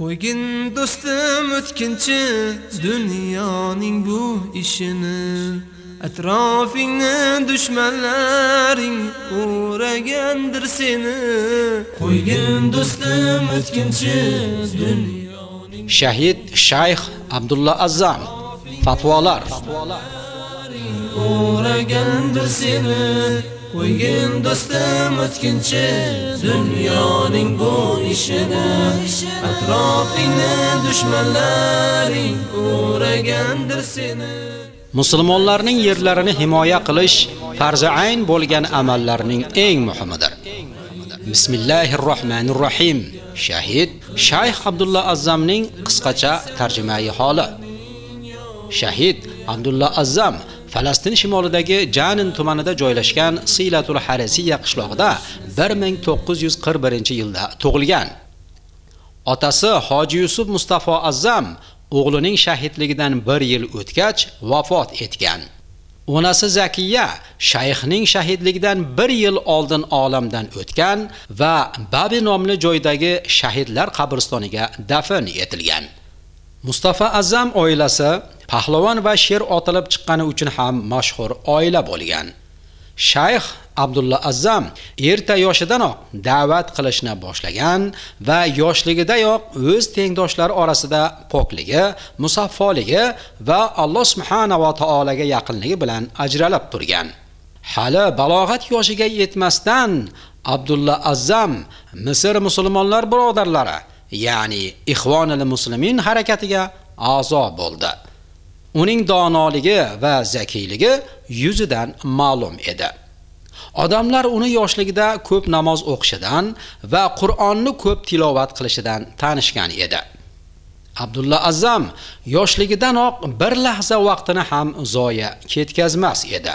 Qo'ygin do'stim o'tkinchi dunyoning bu ishini. Atrofingni dushmanlaring o'ragandir seni. Qo'ygin do'stim o'tkinchi dunyoning Shahid Shayx Abdulla Azzam fatvolar. O'ragandir seni Qo'ygin do'stim o'tkinchi dunyoning bu ishini atrofingni dushmanlaring o'ragandir seni musulmonlarning yerlarini himoya qilish farzi ayn bo'lgan amallarning eng muhimidir. Bismillahir Rohmanir Rohim. Shahid Shayx Abdulla Azzamning qisqacha tarjimai holi. Shahid Abdulla Azzam Falastin shimolidagi Janin tumanida joylashgan Silatul Harasiya qishlog'ida 1941-yilda tug'ilgan. Otasi Hoji Yusuf Mustafa Azzam o'g'lining shahidligidan 1 yil o'tgach vafot etgan. Onasi Zakiya shayxning shahidligidan 1 yil oldin olamdan o'tgan va Babi nomli joydagi shahidlar qabristoniga dafn etilgan. Mustafa Azam oilasi pahlavon va sher otilib chiqqani uchun ham mashhur oila bo'lgan. Shayx Abdulla Azzam erta yoshidanoq da'vat qilishni boshlagan va yoshligidayoq o'z tengdoshlari orasida pokligi, musaffoligi va Alloh subhanahu va taolaga yaqinligi bilan ajralib turgan. Hali balog'at yoshiga yetmasdan Abdulla Azzam Misr musulmonlar birodarlari, ya'ni Ixvonul Muslimin harakatiga a'zo bo'ldi. Uning donoligi va zakiyligi yuzidan ma'lum edi. Odamlar uni yoshligida ko'p namoz o'qishidan va Qur'onni ko'p tilovat qilishidan tanishgan edi. Abdulla Azzam yoshligidanoq bir lahza vaqtini ham zoya ketkazmas edi.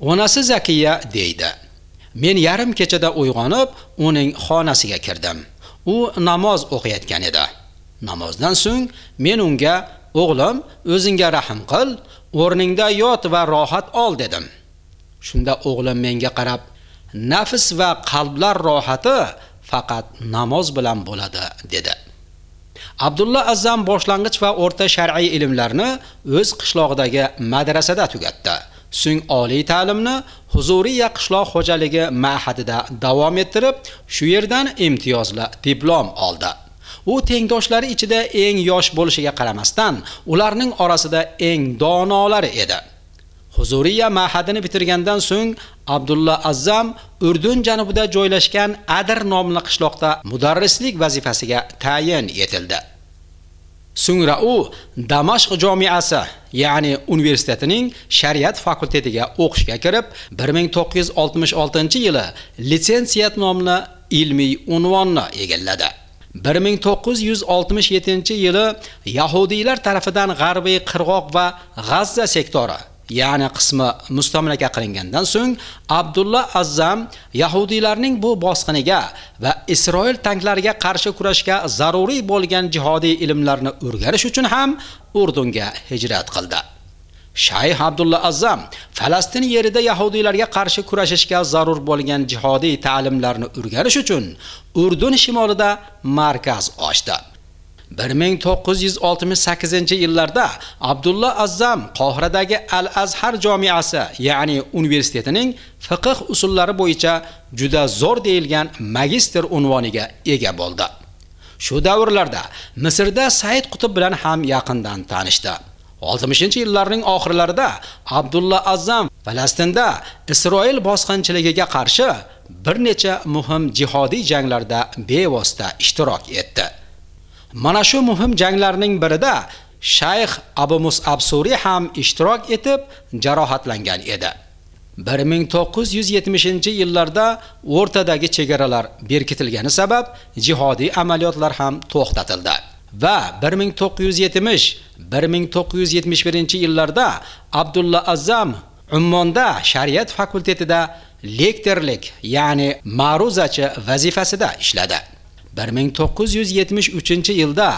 Onasi Zakiya deydi: Men yarim kechada uyg'onib, uning xonasiga kirdim. U namoz o'qiyotgan edi. Namozdan so'ng men unga: "O'g'lim, o'zingga rahim qil, o'rningda yot va rohat ol" dedim. Shunda o'g'lim menga qarab, nafs va qalblar rohati faqat namoz bilan bo'ladi dedi. Abdulla Azzam boshlang'ich va o'rta shar'iy ilmlarni o'z qishlog'idagi madrasada tugatdi. So'ng oliy ta'limni Huzuriya qishloq xo'jaligi ma'hadida davom ettirib, shu yerdan imtiyozli diplom oldi. U tengdoshlari ichida eng yosh bo'lishiga qaramasdan, ularning orasida eng donolari edi. Huzuriya ma'hadini bitirgandan so'ng Abdulla Azzam Urdun janubida joylashgan Adr nomli qishloqda mudarrislik vazifasiga tayin etildi. So'ngra u Damashq jamiasi, ya'ni universitetining shariat fakultetiga o'qishga kirib, 1966-yili litsensiyat nomli ilmiy unvonni egalladi. 1967-yili yahudiylar tarafidan G'arbiy qirg'oq va G'azza sektori ya'ni qismi mustamlaka qilingandan so'ng Abdulla Azzam yahudiylarning bu bosqiniga va Isroil tanklariga qarshi kurashga zaruriy bo'lgan jihodiy ilmlarni o'rganish uchun ham Urdunga hijrat qildi. Shayx Abdulla Azzam Falastin yerida yahudiylarga qarshi kurashishga zarur bo'lgan jihodiy ta'limlarni o'rganish uchun Urdun shimolida markaz ochdi. 1968-yillarda Abdulla Azzam Qohiradagi Al-Azhar jamiasi, ya'ni universitetining fiqh usullari bo'yicha juda zo'r deyilgan magistr unvoniga ega bo'ldi. Shu davrlarda Misrda Said Qutb bilan ham yaqindan tanishdi. 60-yillarning oxirlarida Abdulla Azzam Falastinda Isroil bosqinchiligiga qarshi bir necha muhim jihodiy janglarda bevosita ishtirok etdi. Mana shu muhim janglarning birida Shayx Abu Mus'ab Suri ham ishtirok etib jarohatlangan edi. 1970-yillarda o'rtadagi chegaralar berkitilgani sabab jihodiy amaliyotlar ham to'xtatildi va 1970-1971-yillarda Abdulla Azzam Ummonda shariat fakultetida lektorlik, ya'ni ma'ruzachi vazifasida ishladi. 1973-yilda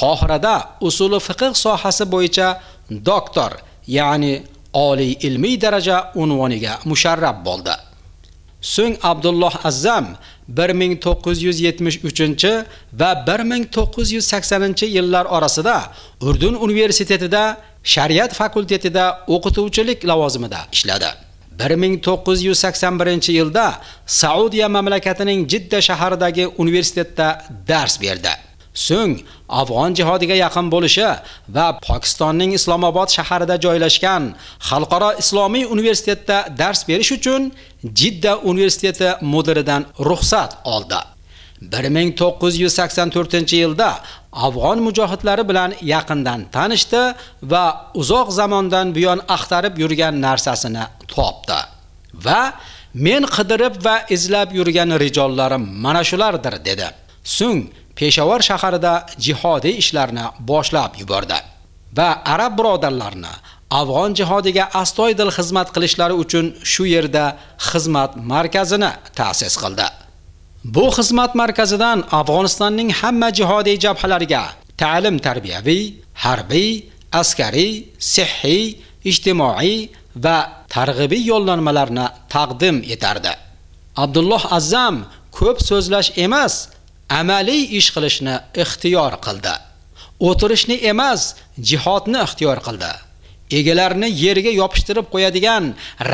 Qohirada usuli fiqh sohasi bo'yicha doktor, ya'ni oliy ilmiy daraja unvoniga musharraf bo'ldi. so'ng abdulloh azzam 1973 va 1980 yillar orasida urdun universitetida shariat fakultetida o'qituvchilik lavozimida ishladi. 1981 yilda saudiya mamlakatining jidda shahridagi universitetda dars berdi. So'ng afg'on jihodiga yaqin bo'lishi va pokistonning islomobod shaharida joylashgan xalqaro islomiy universitetda dars berish uchun jidda universiteti mudiridan ruxsat oldi. 1984 yilda afg'on mujohidlari bilan yaqindan tanishdi va uzoq zamondan buyon axtarib yurgan narsasini topdi. Va men qidirib va izlab yurgan rijollarim mana shulardir dedi. So'ng Peshawar shaharida jihodiy ishlarni boshlab yubordi va arab birodarlarini afg'on jihodiga astoydil xizmat qilishlari uchun shu yerda xizmat markazini ta'sis qildi. Bu xizmat markazidan Afg'onistonning hamma jihodiy jabhalariga ta'lim tarbiyaviy, harbiy, askariy, sihhiy, ijtimoiy va targ'ibiy yo'llanmalarni taqdim etardi. Abdulloh Azzam ko'p so'zlash emas, amaliy ish qilishni ixtiyor qildi. O'tirishni emas, jihodni ixtiyor qildi. Egalarni yerga yopishtirib qo'yadigan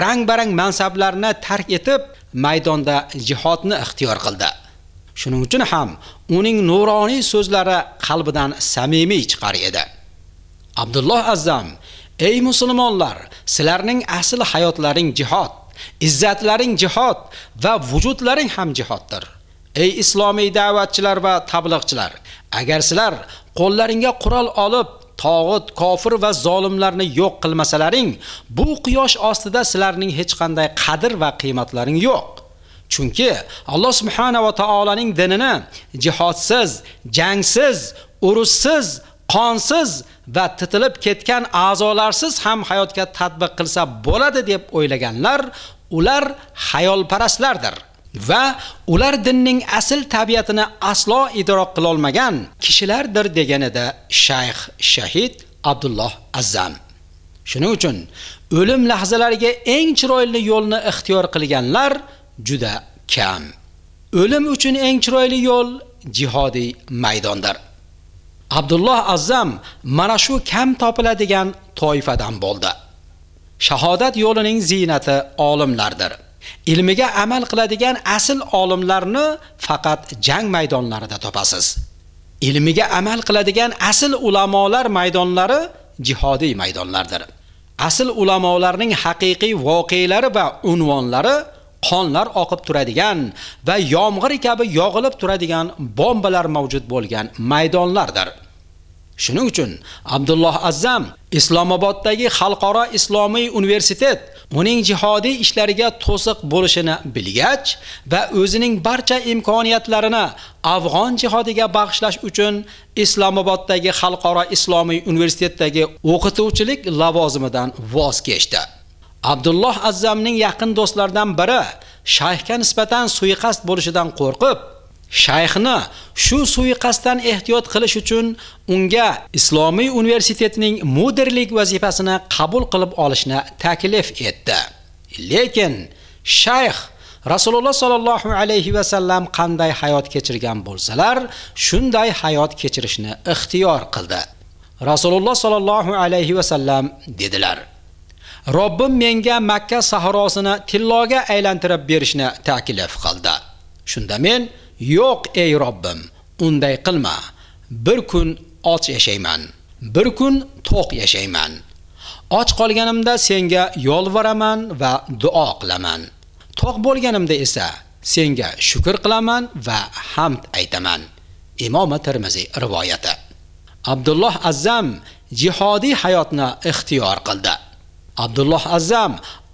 rang-barang mansablarni tark etib, maydonda jihodni ixtiyor qildi. Shuning uchun ham uning nuroniy so'zlari qalbidan samimiy chiqar edi. Abdulloh Azzam: "Ey musulmonlar, sizlarning asl hayotlaring jihod, izzatlaring jihod va vujudlaring ham jihoddir." Ey islomiy da'vatchilar va tablig'chilar, agar sizlar qo'llaringga qurol olib tog'ut, kofir va zolimlarni yo'q qilmasalaring, bu quyosh ostida sizlarning hech qanday qadr va qiymatlaring yo'q. Chunki Alloh subhanahu va taolaning dinini jihodsiz, jangsiz, urushsiz, qonsiz va titilib ketgan a'zolarsiz ham hayotga tatbiq qilsa bo'ladi deb o'ylaganlar, ular xayolparastlardir. Va ular dinning asl tabiatini aslo idrok qila olmagan kishilardir deganida shayx shahid Abdulloh Azzam. Shuning uchun o'lim lahzalariga eng chiroyli yo'lni ixtiyor qilganlar juda kam. O'lim uchun eng chiroyli yo'l jihodiy maydondir. Abdulloh Azzam mana shu kam topiladigan toifadan bo'ldi. Shahodat yo'lining ziynati olimlardir. Ilmiga amal qiladigan asl olimlarni faqat jang maydonlarida topasiz. Ilmiga amal qiladigan asl ulamolar maydonlari jihodiy maydonlardir. Asl ulamolarning haqiqiy voqealari va unvonlari qonlar oqib turadigan va yomg'ir kabi yog'ilib turadigan bombalar mavjud bo'lgan maydonlardir. Shuning uchun Abdulloh Azzam Islomoboddagi Xalqaro Islomiy universitet uning jihodiy ishlariga to'siq bo'lishini bilgach va o'zining barcha imkoniyatlarini afg'on jihodiga bag'ishlash uchun Islomoboddagi Xalqaro Islomiy universitetdagi o'qituvchilik lavozimidan voz kechdi. Abdulloh Azzamning yaqin do'stlaridan biri shayxga nisbatan suiqasd bo'lishidan qo'rqib, shayxni shu suiqasddan ehtiyot qilish uchun unga Islomiy universitetning mudirlik vazifasini qabul qilib olishni taklif etdi. Lekin shayx Rasululloh sallallohu alayhi va sallam qanday hayot kechirgan bo'lsalar, shunday hayot kechirishni ixtiyor qildi. Rasululloh sallallohu alayhi va sallam dedilar: Robbim menga Makka sahrosini tilloga aylantirib berishni taklif qildi. Shunda men Yo'q ey Robbim, unday qilma. Bir kun och yashayman, bir kun to'q yashayman. Och qolganimda senga yolvoraman va duo qilaman. To'q bo'lganimda esa senga shukr qilaman va hamd aytaman. Imom Tirmiziy rivoyati. Abdulloh Azzam jihodiy hayotni ixtiyor qildi. Abdulloh Azzam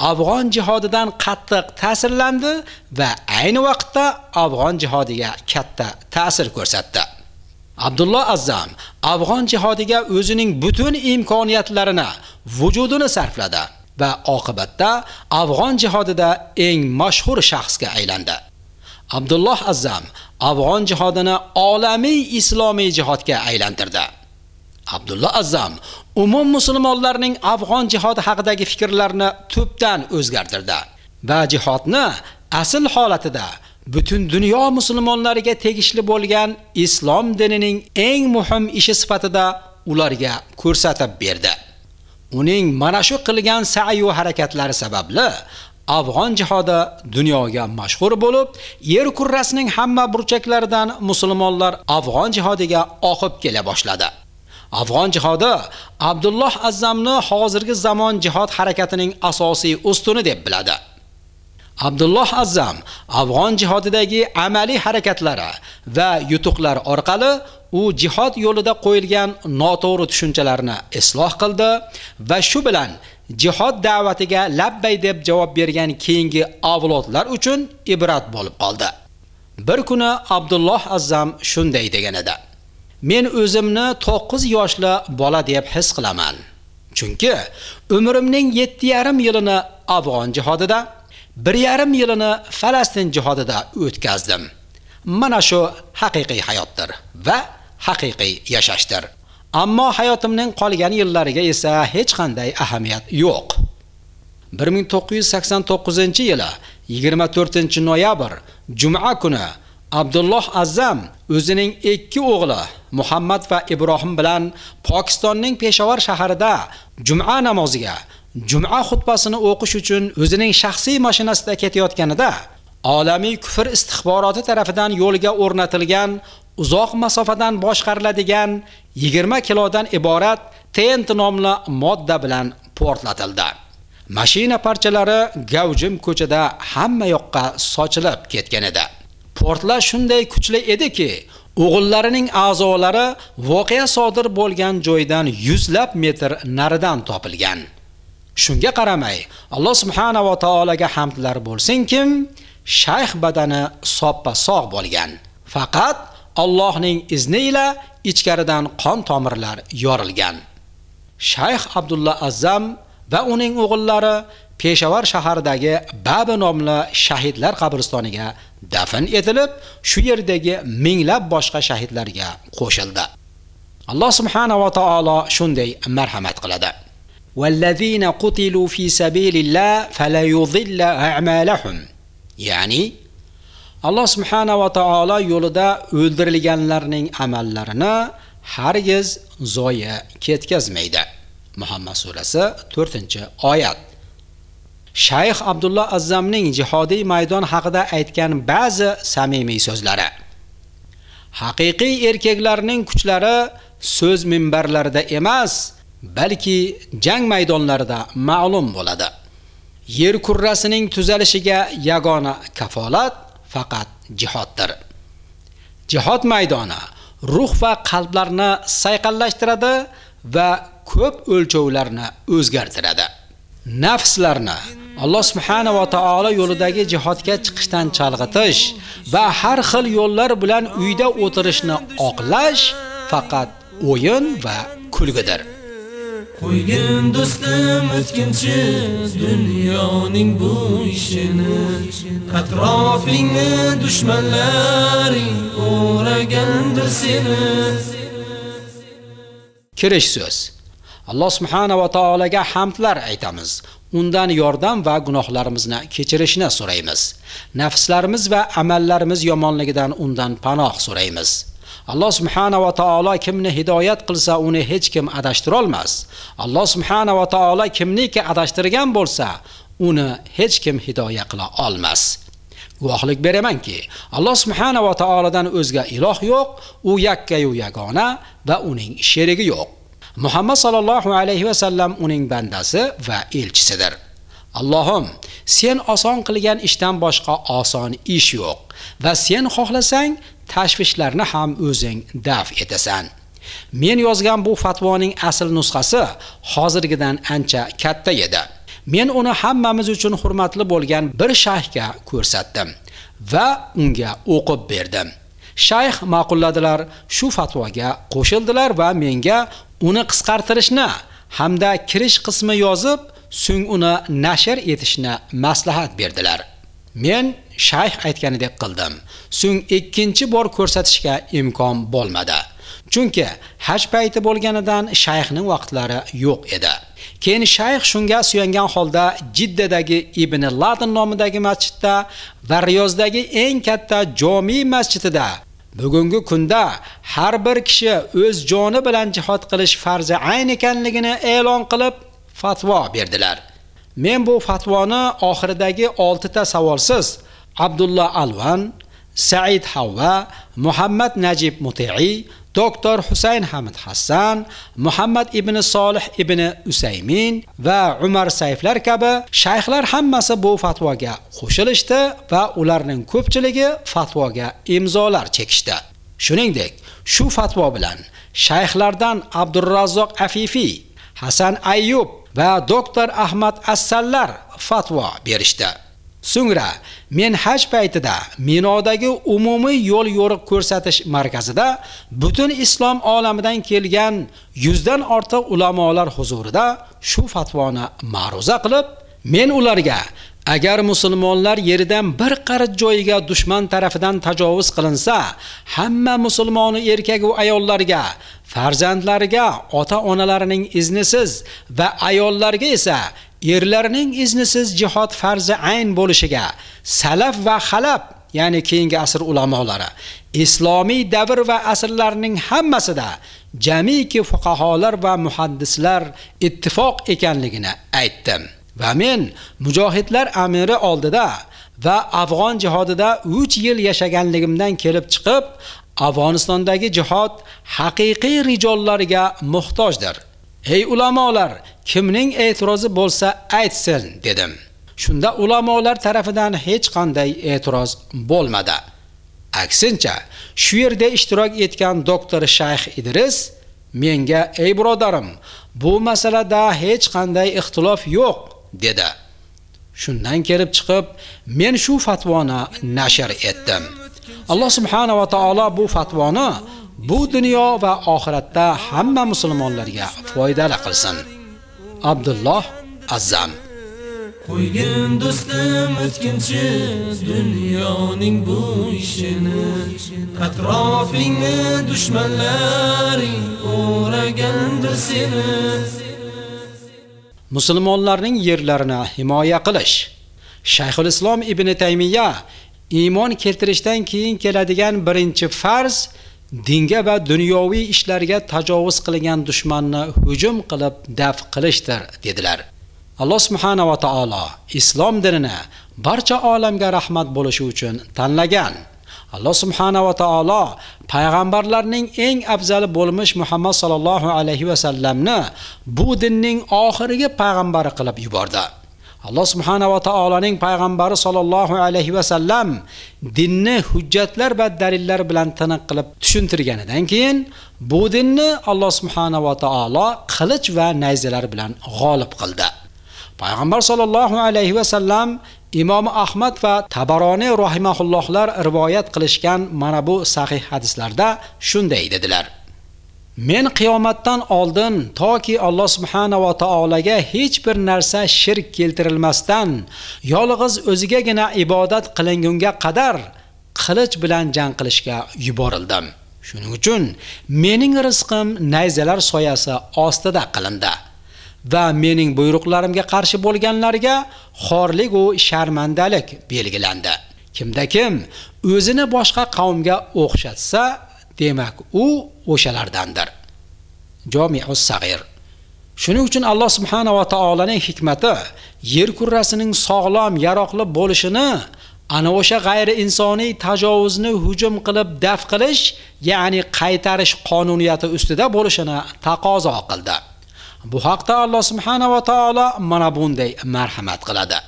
afg'on jihodidan qattiq ta'sirlandi va ayni vaqtda afg'on jihodiga katta ta'sir ko'rsatdi. Abdulloh Azzam afg'on jihodiga o'zining butun imkoniyatlarini, vujudini sarfladi va oqibatda afg'on jihodida eng mashhur shaxsga aylandi. Abdulloh Azzam afg'on jihodini olamiy islomiy jihodga aylantirdi. Abdulla Azzam umum musulmonlarning afg'on jihodi haqidagi fikrlarini tubdan o'zgartirdi va jihodni asl holatida butun dunyo musulmonlariga tegishli bo'lgan islom dinining eng muhim ishi sifatida ularga ko'rsatib berdi. Uning mana shu qilgan sa'yu harakatlari sababli afg'on jihodi dunyoga mashhur bo'lib, yer kurrasining hamma burchaklaridan musulmonlar afg'on jihodiga oqib kela boshladi. Afg'on jihodi Abdulloh Azzamni hozirgi zamon jihod harakatining asosiy ustuni deb biladi. Abdulloh Azzam afg'on jihodidagi amaliy harakatlari va yutuqlar orqali u jihod yo'lida qo'yilgan noto'g'ri tushunchalarni isloh qildi va shu bilan jihod da'vatiga labbay deb javob bergan keyingi avlodlar uchun ibrat bo'lib qoldi. Bir kuni Abdulloh Azzam shunday degan edi: Men o'zimni 9 yoshli bola deb his qilaman. Chunki umrimning 7,5 yilini afg'on jihodida, 1,5 yilini Falastin jihodida o'tkazdim. Mana shu haqiqiy hayotdir va haqiqiy yashashdir. Ammo hayotimning qolgan yillariga esa hech qanday ahamiyat yo'q. 1989-yili 24-noyabr juma kuni Abdulloh Azzam o'zining ikki o'g'li Muhammad va Ibrohim bilan Pokistonning Peshawar shahrida juma namoziga juma xutbasini o'qish uchun o'zining shaxsiy mashinasida ketayotganida olamiy kufr istixboroti tarafidan yo'lga o'rnatilgan uzoq masofadan boshqariladigan 20 kilodan iborat TNT nomli modda bilan portlatildi. Mashina parchalari gavjim ko'chada hamma yoqqa sochilib ketgan edi. Portlash shunday kuchli ediki, o'g'illarining a'zolari voqea sodir bo'lgan joydan yuzlab metr naridan topilgan. Shunga qaramay, Alloh subhanahu va taolaga hamdlar bo'lsin-kim, shayx badani soppa sog' bo'lgan. Faqat Allohning izni ila ichkaridan qon tomirlar yorilgan. Shayx Abdullah Azzam va uning o'g'illari Peshawar shahardagi Babi nomli shahidlar qabristoniga dafn etilib, shu yerdagi minglab boshqa shahidlarga qo'shildi. Alloh subhanahu va taolo shunday marhamat qiladi. والذين قتلوا في سبيل الله فلا يضل أعمالهم ya'ni Alloh subhanahu va taolo yo'lida o'ldirilganlarning amallarini hargiz zoya ketkazmaydi. Muhammad surasi 4-oyat. Shayx abdulloh Azzamning jihodiy maydon haqida aytgan ba'zi samimiy so'zlari. Haqiqiy erkaklarning kuchlari so'z minbarlarida emas, balki jang maydonlarida ma'lum bo'ladi. Yer kurrasining tuzalishiga yagona kafolat faqat jihoddir. Jihod maydoni ruh va qalblarni sayqallashtiradi va ko'p o'lchovlarni o'zgartiradi. Nafslarni Alloh subhanahu va taolo yo'lidagi jihodga chiqishdan chalg'itish va har xil yo'llar bilan uyda o'tirishni oqlash faqat o'yin va kulgidir. Qo'ygin do'stim o'tkinchi dunyoning bu ishini atrofingni dushmanlaring o'ragandir seni Kirish so'z Alloh subhanahu va taolaga hamdlar aytamiz. Undan yordam va gunohlarimizni kechirishni so'raymiz. Nafslarimiz va amallarimiz yomonligidan undan panoh so'raymiz. Alloh subhanahu va taolo kimni hidoyat qilsa, uni hech kim adashtira olmas. Alloh subhanahu va taolo kimniki adashtirgan bo'lsa, uni hech kim hidoya qila olmas. Guvohlik beramanki, Alloh subhanahu va taolodan o'zga iloh yo'q, u yakka-yu yagona va uning sherigi yo'q. Muhammad sallallohu alayhi va sallam uning bandasi va elchisidir. Allohim, sen oson qilgan ishdan boshqa oson ish yo'q va sen xohlasang tashvishlarni ham o'zing daf etasan. Men yozgan bu fatvoning asl nusxasi hozirgidan ancha katta edi. Men uni hammamiz uchun hurmatli bo'lgan bir shayxga ko'rsatdim va unga o'qib berdim. Shayx ma'qulladilar, shu fatvoga qo'shildilar va menga uni qisqartirishni hamda kirish qismi yozib, so'ng uni nashr etishni maslahat berdilar. Men shayx aytganidek qildim. So'ng ikkinchi bor ko'rsatishga imkon bo'lmadi. Chunki haj payti bo'lganidan shayxning vaqtlari yo'q edi. keyin shayx shunga suyangan holda jiddadagi ibn ladin nomidagi masjidda va riyozdagi eng katta jomi masjidida bugungi kunda har bir kishi o'z joni bilan jihod qilish farzi ayn ekanligini e'lon qilib fatvo berdilar. Men bu fatvoni oxiridagi 6 ta savolsiz abdulla alvan said havva muhammad najib mutiiy doktor Husayn Hamid Hassan, Muhammad ibn Solih ibn Usaymin va Umar Sayflar kabi shayxlar hammasi bu fatvoga qo'shilishdi va ularning ko'pchiligi fatvoga imzolar chekishdi. Shuningdek, shu fatvo bilan shayxlardan Abdurrazzoq Afifi, Hasan Ayyub va doktor Ahmad Assallar fatvo berishdi. So'ngra men haj paytida Minodagi umumiy yo'l yo'riq ko'rsatish markazida butun islom olamidan kelgan 100 dan ortiq ulamolar huzurida shu fatvoni ma'ruza qilib, men ularga agar musulmonlar yeridan bir qarich joyiga dushman tarafidan tajovuz qilinsa, hamma musulmoni erkak va ayollarga, farzandlariga ota-onalarining iznisiz va ayollarga esa erlarning iznisiz jihod farzi ayn bo'lishiga salaf va xalab ya'ni keyingi asr ulamolari islomiy davr va asrlarning hammasida jamiki fuqaholar va muhaddislar ittifoq ekanligini aytdim va men mujohidlar amiri oldida va afg'on jihodida 3 yil yashaganligimdan kelib chiqib Afg'onistondagi jihod haqiqiy rijollariga muhtojdir. Ey ulamolar, kimning e'tirozi bo'lsa aytsin dedim. Shunda ulamolar tarafidan hech qanday e'tiroz bo'lmadi. Aksincha, shu yerda ishtirok etgan doktor Shayx Idris menga ey birodarim, bu masalada hech qanday ixtilof yo'q dedi. Shundan kelib chiqib, men shu fatvoni nashr etdim. Alloh subhanahu va taolo bu fatvoni bu dunyo va oxiratda hamma musulmonlarga foydali qilsin. Abdulloh Azzam. Qo'ygin do'stim o'tkinchi dunyoning bu ishini. Atrofingni dushmanlaring o'ragandir seni. Musulmonlarning yerlarini himoya qilish. Shayxul Islom ibn Taymiya iymon keltirishdan keyin keladigan birinchi farz dinga va dunyoviy ishlarga tajovuz qilgan dushmanni hujum qilib daf qilishdir dedilar. Alloh subhanahu va taolo islom dinini barcha olamga rahmat bo'lishi uchun tanlagan. Alloh subhanahu va taolo payg'ambarlarning eng afzali bo'lmish Muhammad sallallohu alayhi va sallamni bu dinning oxirgi payg'ambari qilib yubordi. Alloh subhanahu va taoloning payg'ambari sollallohu alayhi va sallam dinni hujjatlar va dalillar bilan tiniq qilib tushuntirganidan keyin bu dinni Alloh subhanahu va taolo qilich va nayzalar bilan g'olib qildi. Payg'ambar sollallohu alayhi va sallam Imom Ahmad va Tabaroni rahimahullohlar rivoyat qilishgan mana bu sahih hadislarda shunday dedilar: Men qiyomatdan oldin toki Alloh subhanahu va taolaga hech bir narsa shirk keltirilmasdan yolg'iz o'zigagina ibodat qilingunga qadar qilich bilan jang qilishga yuborildim. Shuning uchun mening rizqim nayzalar soyasi ostida qilindi. va mening buyruqlarimga qarshi bo'lganlarga xorlik va sharmandalik belgilandi. Kimda kim o'zini boshqa qavmga o'xshatsa, demak u o'shalardandir. Jomi'us Sag'ir Shuning uchun Alloh subhanahu va taolaning hikmati yer kurrasining sog'lom, yaroqli bo'lishini ana o'sha g'ayri insoniy tajovuzni hujum qilib daf qilish, ya'ni qaytarish qonuniyati ustida bo'lishini taqozo qildi. Bu haqda Alloh subhanahu va taolo mana bunday marhamat qiladi.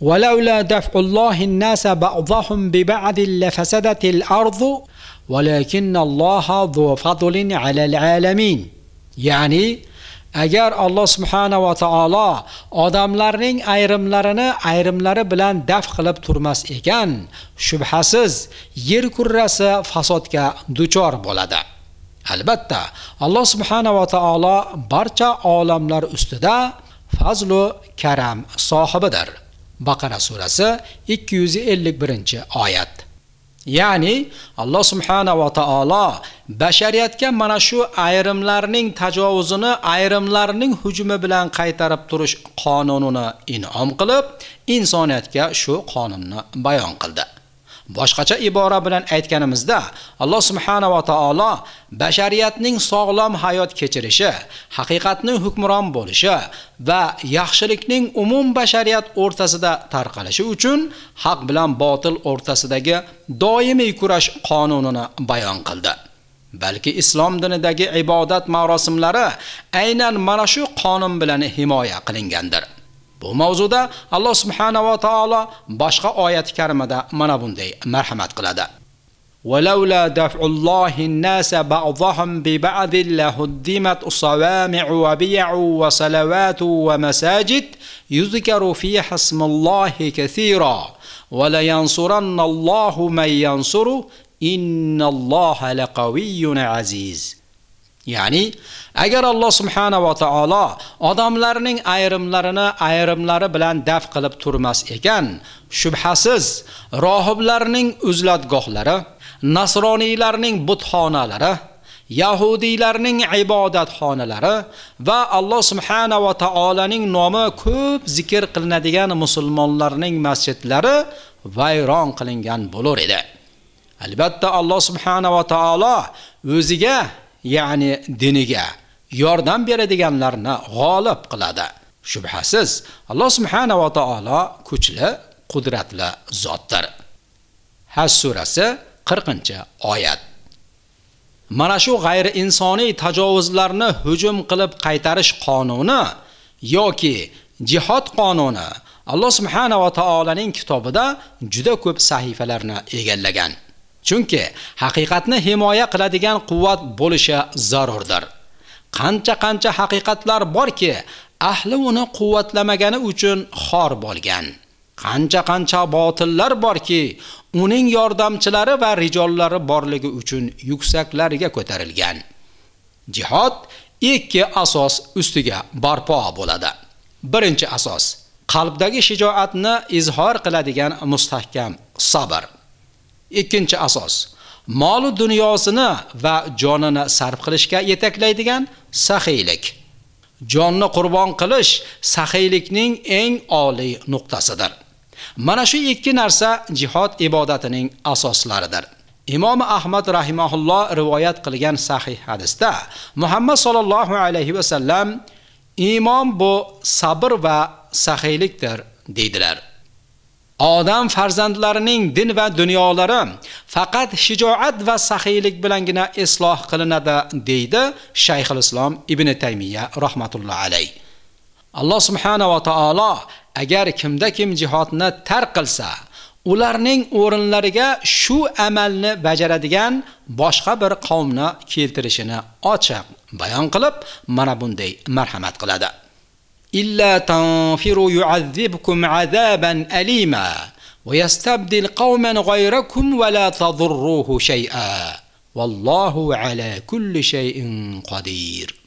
ولولا دفع الله الناس بعضهم ببعض لفسدت الأرض ولكن الله ذو فضل alal alamin. Ya'ni agar Alloh subhanahu va taolo odamlarning ayrimlarini ayrimlari bilan daf qilib turmas ekan, shubhasiz yer kurrasi fasodga duchor bo'ladi. Albatta, Alloh subhanahu va taolo barcha olamlar ustida fazlu karam sohibidir. Baqara surasi 251-oyat. Ya'ni alloh subhanahu va taolo bashariyatga mana shu ayrimlarning tajovuzini ayrimlarning hujumi bilan qaytarib turish qonunini in'om qilib insoniyatga shu qonunni bayon qildi. Boshqacha ibora bilan aytganimizda alloh subhanahu va taolo bashariyatning sog'lom hayot kechirishi haqiqatning hukmron bo'lishi va yaxshilikning umum bashariyat o'rtasida tarqalishi uchun haq bilan botil o'rtasidagi doimiy kurash qonunini bayon qildi. Balki islom dinidagi ibodat marosimlari aynan mana shu qonun bilan himoya qilingandir. Bu mavzuda Alloh subhanahu va taolo boshqa oyat karimada mana bunday marhamat qiladi. ولولا دفع الله الناس بعضهم ببعض لهدمت صوامع وبيع وصلوات ومساجد يذكر فيها اسم الله كثيرا ولينصرن الله من ينصره إن الله لقوي عزيز ya'ni agar alloh subhanahu va taolo odamlarning ayrimlarini ayrimlari bilan daf qilib turmas ekan shubhasiz rohiblarning uzlatgohlari nasroniylarning butxonalari yahudiylarning ibodatxonalari va alloh subhanahu va taolaning nomi ko'p zikr qilinadigan musulmonlarning masjidlari vayron qilingan bo'lar edi. Albatta alloh subhanahu va taolo o'ziga ya'ni diniga yordam beradiganlarni g'olib qiladi. Shubhasiz alloh subhanahu va taolo kuchli qudratli zotdir. Haj surasi 40 oyat. Mana shu g'ayri insoniy tajovuzlarni hujum qilib qaytarish qonuni yoki jihod qonuni alloh subhanahu va taolaning kitobida juda ko'p sahifalarni egallagan. Chunki haqiqatni himoya qiladigan quvvat bo'lishi zarurdir. Qancha qancha haqiqatlar borki ahli uni quvvatlamagani uchun xor bo'lgan. Qancha qancha botillar borki uning yordamchilari va rijollari borligi uchun yuksaklarga ko'tarilgan. Jihod ikki asos ustiga barpo bo'ladi. Birinchi asos qalbdagi shijoatni izhor qiladigan mustahkam sabr. Ikkinchi asos. Molu dunyosini va jonini sarf qilishga yetaklaydigan saxiylik jonni qurbon qilish saxiylikning eng oliy nuqtasidir. Mana shu ikki narsa jihod ibodatining asoslaridir. Imom ahmad rahimahulloh rivoyat qilgan sahih hadisda muhammad sollallohu alayhi vasallam iymon bu sabr va saxiylikdir deydilar. Odam farzandlarining din va dunyolari faqat shijoat va saxiylik bilangina isloh qilinadi deydi shayxul islom ibn taymiya rahmatullohi alayh alloh subhanahu va taolo agar kimda kim jihodni tark qilsa ularning o'rinlariga shu amalni bajaradigan boshqa bir qavmni keltirishini ochiq bayon qilib mana bunday marhamat qiladi. إلا تنفروا يعذبكم عذابا أليما ويستبدل قوما غيركم ولا تضروه شيئا والله على كل شيء قدير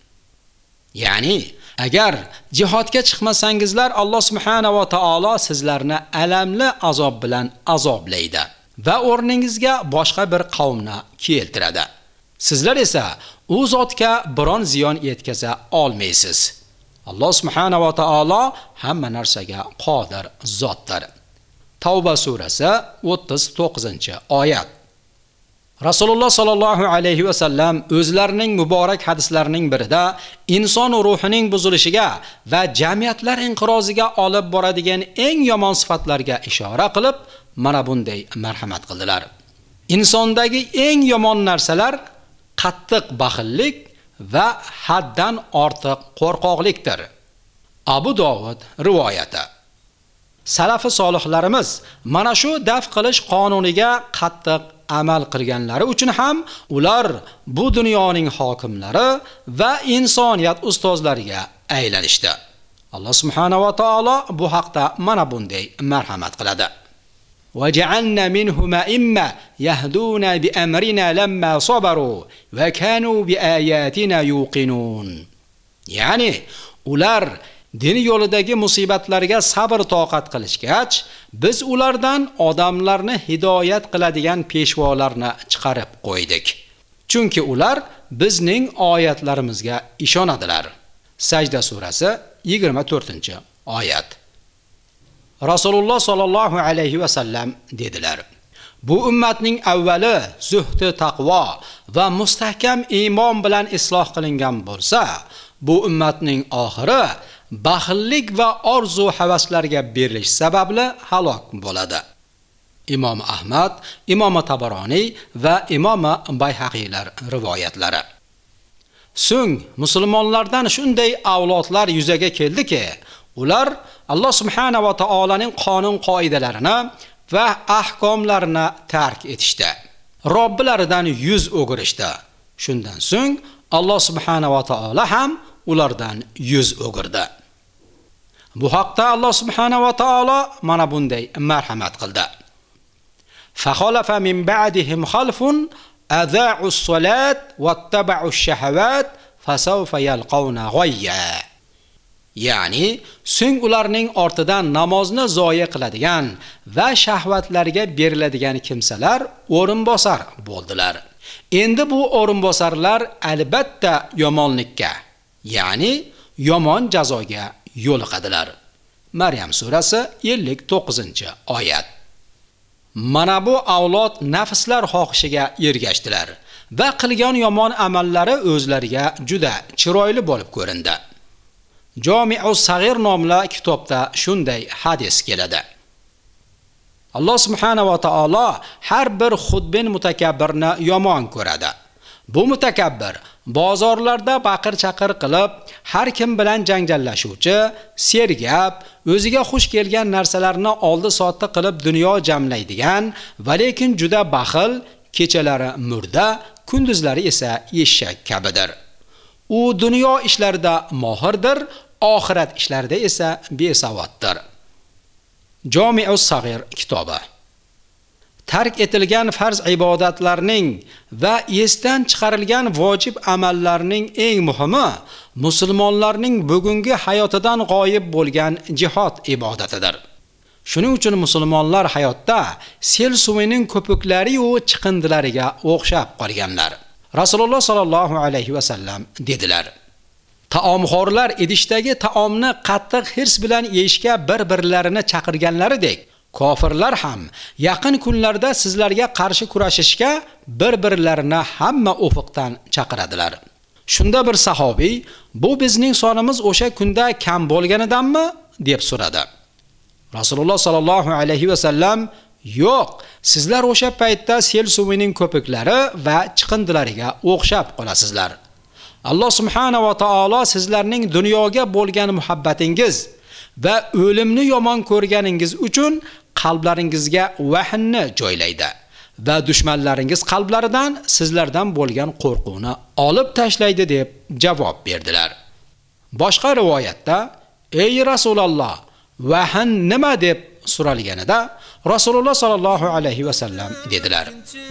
ya'ni agar jihodga chiqmasangizlar alloh subhanahu va taolo sizlarni alamli azob bilan azoblaydi va o'rningizga boshqa bir qavmni keltiradi sizlar esa u zotga biron ziyon yetkaza olmaysiz Alloh subhanava taolo hamma narsaga qodir zotdir. Tavba surasi 39 oyat. Rasululloh sollallohu alayhi vasallam o'zlarining muborak hadislarining birida inson ruhining buzilishiga va jamiyatlar inqiroziga olib boradigan eng yomon sifatlarga ishora qilib mana bunday marhamat qildilar. Insondagi eng yomon narsalar qattiq baxillik va haddan ortiq qo'rqoqlikdir. Abu Dovud rivoyati. Salafi solihlarimiz mana shu daf qilish qonuniga qattiq amal qilganlari uchun ham ular bu dunyoning hokimlari va insoniyat ustozlariga aylanishdi. Alloh subhanahu va taolo bu haqda mana bunday marhamat qiladi. وجعلنا منهم أئمة يهدون بأمرنا لما صبروا وكانوا بآياتنا يوقنون ya'ni ular din yo'lidagi musibatlarga sabr toqat qilishgach, biz ulardan odamlarni hidoyat qiladigan peshvolarni chiqarib qo'ydik. Chunki ular bizning oyatlarimizga ishonadilar. Sajda surasi 24-oyat. Rasululloh sollallohu alayhi va sallam dedilar: Bu ummatning avvali zuhdi taqvo va mustahkam iymon bilan isloh qilingan bo'lsa, bu ummatning oxiri baxillik va orzu havaslarga berilish sababli halok bo'ladi. Imom Ahmad, Imom Tabaroniy va Imom Bayhaqiylar rivoyatlari. So'ng musulmonlardan shunday avlodlar yuzaga keldiki, ular Alloh subhanahu va taolaning qonun qoidalarini va ahkomlarini tark etishdi. Robbilaridan yuz o'girishdi. Shundan so'ng Alloh subhanahu va taolo ham ulardan yuz o'girdi. Bu haqda Alloh subhanahu va taolo mana bunday marhamat qildi. Fakhalafa min ba'dihim khalfun adha'us solat va ittaba'us shahawat fasawfa yalqawna ghayya. Ya'ni so'ng ularning ortidan namozni zoya qiladigan va shahvatlarga beriladigan kimsalar o'rinbosar bo'ldilar. Endi bu o'rinbosarlar albatta yomonlikka, ya'ni yomon jazoga yo'liqadilar. Maryam surasi 59-oyat. Mana bu avlod nafslar xohishiga ergashdilar va qilgan yomon amallari o'zlariga juda chiroyli bo'lib ko'rindi. Jomiu Sag'ir nomli kitobda shunday hadis keladi. Alloh subhanahu va taolo har bir xudbin mutakabbirni yomon ko'radi. Bu mutakabbir bozorlarda baqir-chaqir qilib, har kim bilan janjallashuvchi, sergap, o'ziga xush kelgan narsalarni oldi sotdi qilib dunyo jamlaydigan va lekin juda baxil, kechalari murda, kunduzlari esa eshak kabidir. U dunyo ishlarida mohirdir, oxirat ishlarida esa besavoddir. jomiu Sag'ir kitobi tark etilgan farz ibodatlarning va esdan chiqarilgan vojib amallarning eng muhimi musulmonlarning bugungi hayotidan g'oyib bo'lgan jihod ibodatidir. Shuning uchun musulmonlar hayotda sel suvining ko'piklari yu chiqindilariga o'xshab qolganlar. Rasululloh sallallohu alayhi va sallam dedilar: Taomxo'rlar idishdagi taomni qattiq hirs bilan yeyishga bir-birlarini chaqirganlaridek Kofirlar ham yaqin kunlarda sizlarga qarshi kurashishga bir-birlarini hamma ufqdan chaqiradilar. Shunda bir sahobiy, bu bizning sonimiz o'sha kunda kam bo'lganidanmi deb so'radi. Rasululloh sallallohu alayhi va sallam Yo'q, sizlar o'sha paytda sel suvining ko'piklari va chiqindilariga o'xshab qolasizlar. Alloh subhanahu va taolo sizlarning dunyoga bo'lgan muhabbatingiz va o'limni yomon ko'rganingiz uchun qalblaringizga vahnni joylaydi va dushmanlaringiz qalblaridan sizlardan bo'lgan qo'rquvni olib tashlaydi deb javob berdilar. Boshqa rivoyatda: "Ey Rasululloh, vahn nima?" deb so'ralganida Rasululloh sallallohu alayhi va sallam dedilar: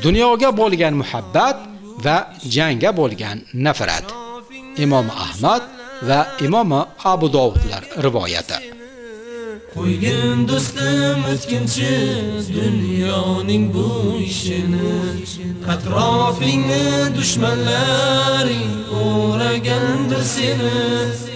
"Dunyoga bo'lgan muhabbat va jangga bo'lgan nafrat." Imom Ahmad va Imom Abu Dovudlar rivoyati. Qo'ygin do'stim o'tkinchi dunyoning bu ishini atrofingni dushmanlaring o'ragandir seni